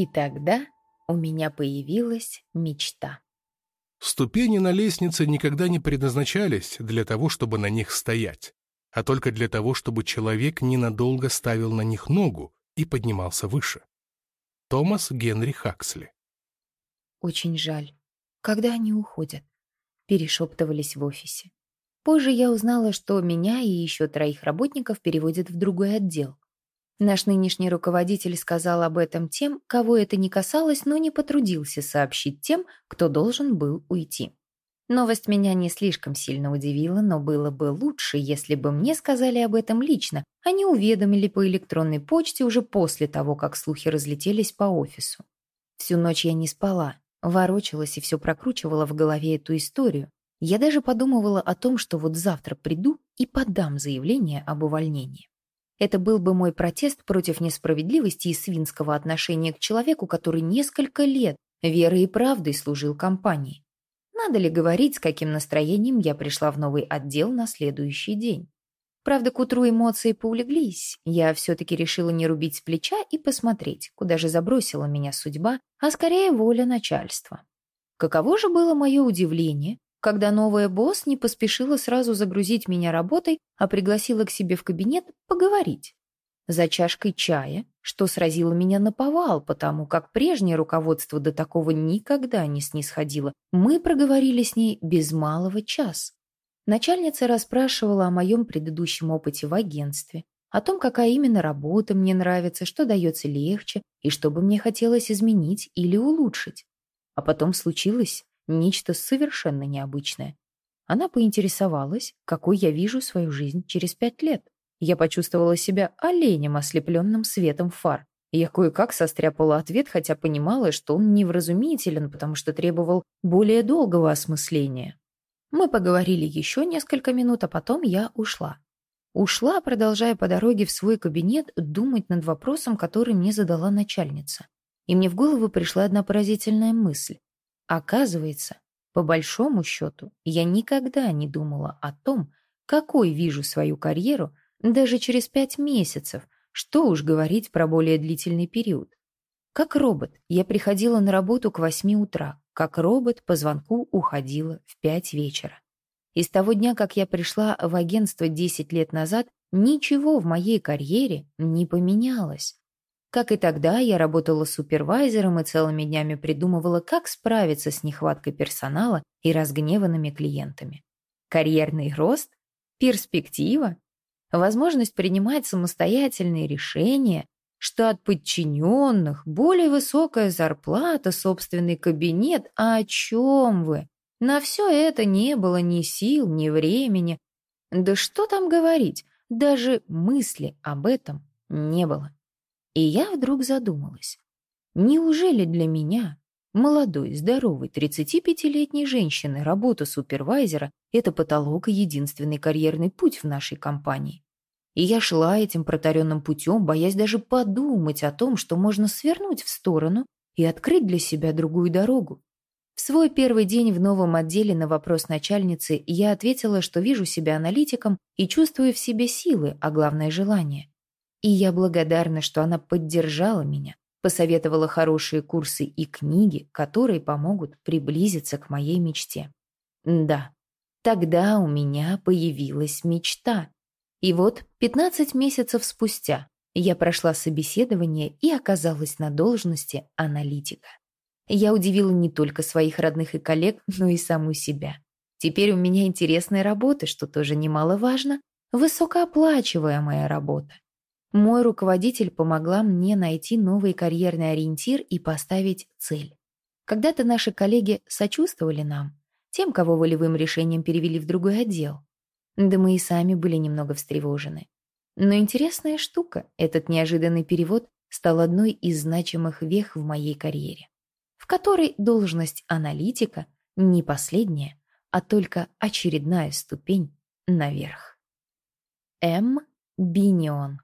И тогда у меня появилась мечта. Ступени на лестнице никогда не предназначались для того, чтобы на них стоять, а только для того, чтобы человек ненадолго ставил на них ногу и поднимался выше. Томас Генри Хаксли Очень жаль. Когда они уходят? Перешептывались в офисе. Позже я узнала, что меня и еще троих работников переводят в другой отдел. Наш нынешний руководитель сказал об этом тем, кого это не касалось, но не потрудился сообщить тем, кто должен был уйти. Новость меня не слишком сильно удивила, но было бы лучше, если бы мне сказали об этом лично, а не уведомили по электронной почте уже после того, как слухи разлетелись по офису. Всю ночь я не спала, ворочалась и все прокручивала в голове эту историю. Я даже подумывала о том, что вот завтра приду и подам заявление об увольнении. Это был бы мой протест против несправедливости и свинского отношения к человеку, который несколько лет верой и правдой служил компании. Надо ли говорить, с каким настроением я пришла в новый отдел на следующий день? Правда, к утру эмоции поулеглись. Я все-таки решила не рубить с плеча и посмотреть, куда же забросила меня судьба, а скорее воля начальства. Каково же было мое удивление, когда новая босс не поспешила сразу загрузить меня работой, а пригласила к себе в кабинет поговорить. За чашкой чая, что сразило меня на повал, потому как прежнее руководство до такого никогда не снисходило, мы проговорили с ней без малого час. Начальница расспрашивала о моем предыдущем опыте в агентстве, о том, какая именно работа мне нравится, что дается легче и что бы мне хотелось изменить или улучшить. А потом случилось Нечто совершенно необычное. Она поинтересовалась, какой я вижу свою жизнь через пять лет. Я почувствовала себя оленем, ослепленным светом фар. Я кое-как состряпала ответ, хотя понимала, что он невразумителен, потому что требовал более долгого осмысления. Мы поговорили еще несколько минут, а потом я ушла. Ушла, продолжая по дороге в свой кабинет думать над вопросом, который мне задала начальница. И мне в голову пришла одна поразительная мысль. Оказывается, по большому счету, я никогда не думала о том, какой вижу свою карьеру даже через пять месяцев, что уж говорить про более длительный период. Как робот, я приходила на работу к восьми утра, как робот по звонку уходила в пять вечера. И с того дня, как я пришла в агентство 10 лет назад, ничего в моей карьере не поменялось. Как и тогда, я работала супервайзером и целыми днями придумывала, как справиться с нехваткой персонала и разгневанными клиентами. Карьерный рост? Перспектива? Возможность принимать самостоятельные решения, штат подчиненных, более высокая зарплата, собственный кабинет. А о чем вы? На все это не было ни сил, ни времени. Да что там говорить, даже мысли об этом не было. И я вдруг задумалась. Неужели для меня, молодой, здоровой, 35-летней женщины, работа супервайзера – это потолок и единственный карьерный путь в нашей компании? И я шла этим протаренным путем, боясь даже подумать о том, что можно свернуть в сторону и открыть для себя другую дорогу. В свой первый день в новом отделе на вопрос начальницы я ответила, что вижу себя аналитиком и чувствую в себе силы, а главное – желание. И я благодарна, что она поддержала меня, посоветовала хорошие курсы и книги, которые помогут приблизиться к моей мечте. Да, тогда у меня появилась мечта. И вот 15 месяцев спустя я прошла собеседование и оказалась на должности аналитика. Я удивила не только своих родных и коллег, но и саму себя. Теперь у меня интересная работа, что тоже немаловажно, высокооплачиваемая работа. Мой руководитель помогла мне найти новый карьерный ориентир и поставить цель. Когда-то наши коллеги сочувствовали нам, тем, кого волевым решением перевели в другой отдел. Да мы и сами были немного встревожены. Но интересная штука, этот неожиданный перевод стал одной из значимых вех в моей карьере, в которой должность аналитика не последняя, а только очередная ступень наверх. М. Бинион